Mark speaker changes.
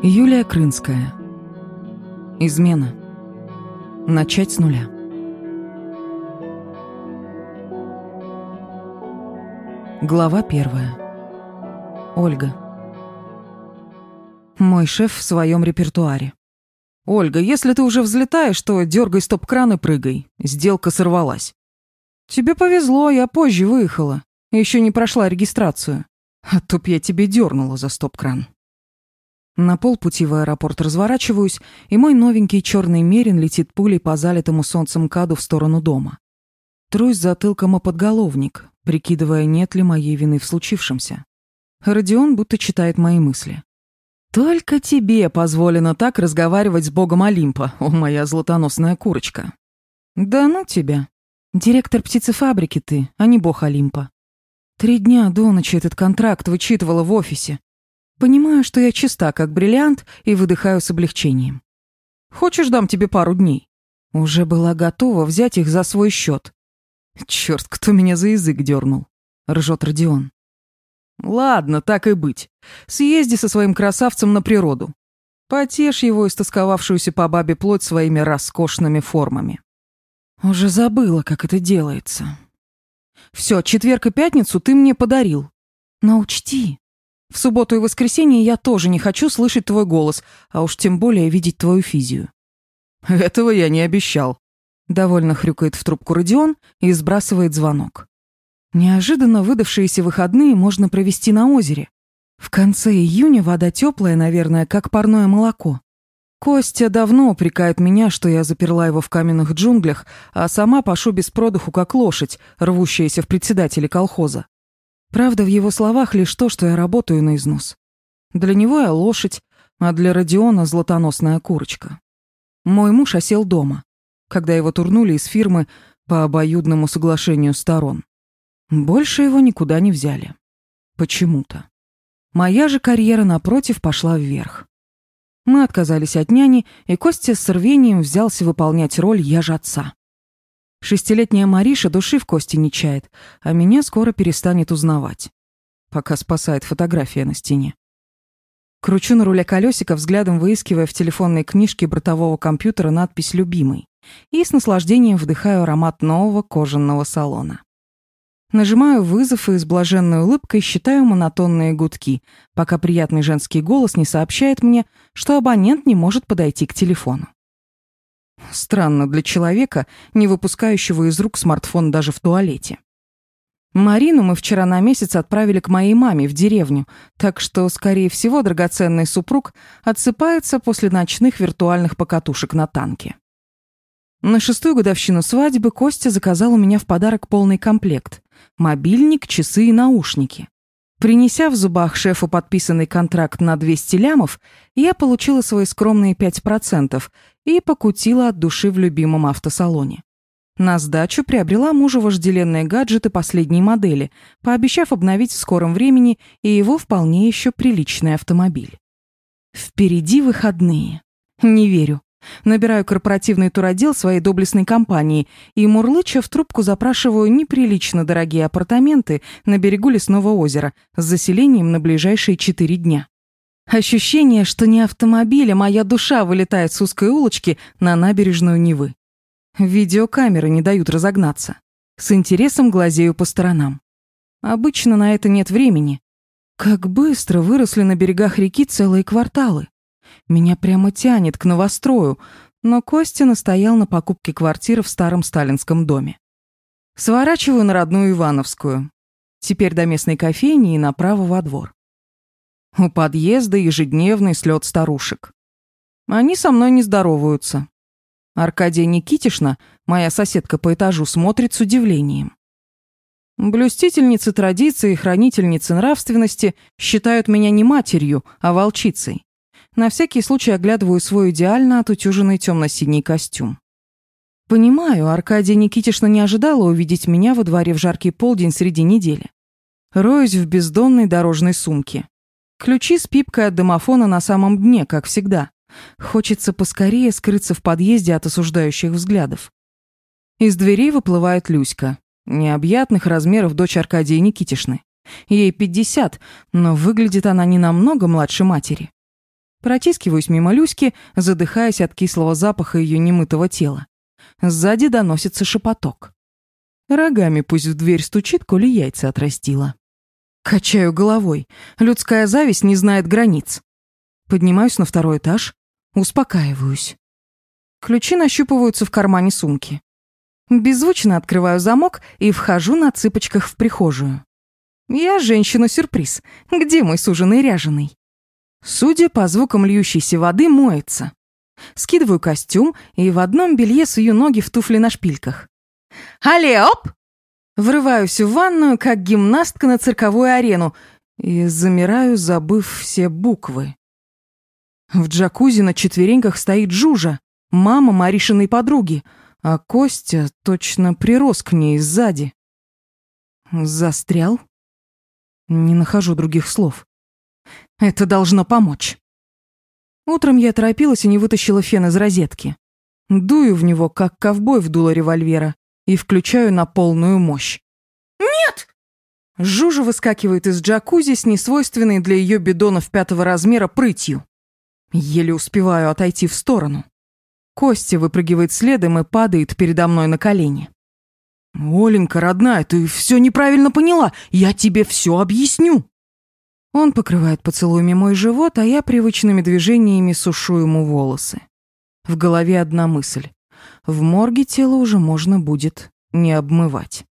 Speaker 1: Юлия Крынская. Измена. Начать с нуля. Глава первая. Ольга. Мой шеф в своем репертуаре. «Ольга, если ты уже взлетаешь, то дергай стоп-кран и прыгай. Сделка сорвалась». «Тебе повезло, я позже выехала. Еще не прошла регистрацию. А то б я тебе дернула за стоп-кран». На полпути в аэропорт разворачиваюсь, и мой новенький черный мерин летит пулей по залитому солнцем каду в сторону дома. Трусь затылком о подголовник, прикидывая, нет ли моей вины в случившемся. Родион будто читает мои мысли. «Только тебе позволено так разговаривать с богом Олимпа, о моя златоносная курочка». «Да ну тебя. Директор птицефабрики ты, а не бог Олимпа. Три дня до ночи этот контракт вычитывала в офисе, Понимаю, что я чиста, как бриллиант, и выдыхаю с облегчением. Хочешь, дам тебе пару дней? Уже была готова взять их за свой счет. Черт, кто меня за язык дернул? Ржет Родион. Ладно, так и быть. Съезди со своим красавцем на природу. Потешь его истосковавшуюся по бабе плоть своими роскошными формами. Уже забыла, как это делается. Все, четверг и пятницу ты мне подарил. Но учти, в субботу и воскресенье я тоже не хочу слышать твой голос, а уж тем более видеть твою физию». «Этого я не обещал», — довольно хрюкает в трубку Родион и сбрасывает звонок. Неожиданно выдавшиеся выходные можно провести на озере. В конце июня вода теплая, наверное, как парное молоко. Костя давно упрекает меня, что я заперла его в каменных джунглях, а сама пашу без продуху, как лошадь, рвущаяся в председателе колхоза. Правда, в его словах лишь то, что я работаю на износ. Для него я лошадь, а для Родиона златоносная курочка. Мой муж осел дома, когда его турнули из фирмы по обоюдному соглашению сторон. Больше его никуда не взяли. Почему-то. Моя же карьера, напротив, пошла вверх. Мы отказались от няни, и Костя с рвением взялся выполнять роль «я же отца». Шестилетняя Мариша души в кости не чает, а меня скоро перестанет узнавать. Пока спасает фотография на стене. Кручу на руле колесико, взглядом выискивая в телефонной книжке бортового компьютера надпись «Любимый» и с наслаждением вдыхаю аромат нового кожаного салона. Нажимаю вызов и с блаженной улыбкой считаю монотонные гудки, пока приятный женский голос не сообщает мне, что абонент не может подойти к телефону. Странно для человека, не выпускающего из рук смартфон даже в туалете. Марину мы вчера на месяц отправили к моей маме в деревню, так что, скорее всего, драгоценный супруг отсыпается после ночных виртуальных покатушек на танке. На шестую годовщину свадьбы Костя заказал у меня в подарок полный комплект – мобильник, часы и наушники. Принеся в зубах шефу подписанный контракт на 200 лямов, я получила свои скромные 5% и покутила от души в любимом автосалоне. На сдачу приобрела мужу вожделенные гаджеты последней модели, пообещав обновить в скором времени и его вполне еще приличный автомобиль. Впереди выходные. Не верю. Набираю корпоративный туротдел своей доблестной компании и, мурлыча, в трубку запрашиваю неприлично дорогие апартаменты на берегу лесного озера с заселением на ближайшие четыре дня. Ощущение, что не автомобиль, а моя душа вылетает с узкой улочки на набережную Невы. Видеокамеры не дают разогнаться. С интересом глазею по сторонам. Обычно на это нет времени. Как быстро выросли на берегах реки целые кварталы. Меня прямо тянет к новострою, но Костя настоял на покупке квартиры в старом сталинском доме. Сворачиваю на родную Ивановскую. Теперь до местной кофейни и направо во двор. У подъезда ежедневный слет старушек. Они со мной не здороваются. Аркадия Никитишна, моя соседка по этажу, смотрит с удивлением. Блюстительницы традиции и хранительницы нравственности считают меня не матерью, а волчицей. На всякий случай оглядываю свой идеально отутюженный темно-синий костюм. Понимаю, Аркадия Никитишна не ожидала увидеть меня во дворе в жаркий полдень среди недели. Роюсь в бездонной дорожной сумке. Ключи с пипкой от домофона на самом дне, как всегда. Хочется поскорее скрыться в подъезде от осуждающих взглядов. Из дверей выплывает Люська. Необъятных размеров дочь Аркадии Никитишны. Ей 50, но выглядит она не намного младше матери. Протискиваюсь мимо Люськи, задыхаясь от кислого запаха ее немытого тела. Сзади доносится шепоток. Рогами пусть в дверь стучит, коли яйца отрастила. Качаю головой. Людская зависть не знает границ. Поднимаюсь на второй этаж, успокаиваюсь. Ключи нащупываются в кармане сумки. Беззвучно открываю замок и вхожу на цыпочках в прихожую. Я женщина-сюрприз. Где мой суженый ряженый? Судя по звукам льющейся воды, моется. Скидываю костюм и в одном белье сую ноги в туфли на шпильках. «Але, оп!» Врываюсь в ванную, как гимнастка на цирковую арену, и замираю, забыв все буквы. В джакузи на четвереньках стоит Жужа, мама Маришиной подруги, а Костя точно прирос к ней сзади. Застрял? Не нахожу других слов. Это должно помочь. Утром я торопилась и не вытащила фен из розетки. Дую в него, как ковбой в дуло револьвера, и включаю на полную мощь. «Нет!» Жужа выскакивает из джакузи с несвойственной для ее бидонов пятого размера прытью. Еле успеваю отойти в сторону. Костя выпрыгивает следом и падает передо мной на колени. «Оленька, родная, ты все неправильно поняла. Я тебе все объясню». Он покрывает поцелуями мой живот, а я привычными движениями сушу ему волосы. В голове одна мысль. В морге тело уже можно будет не обмывать.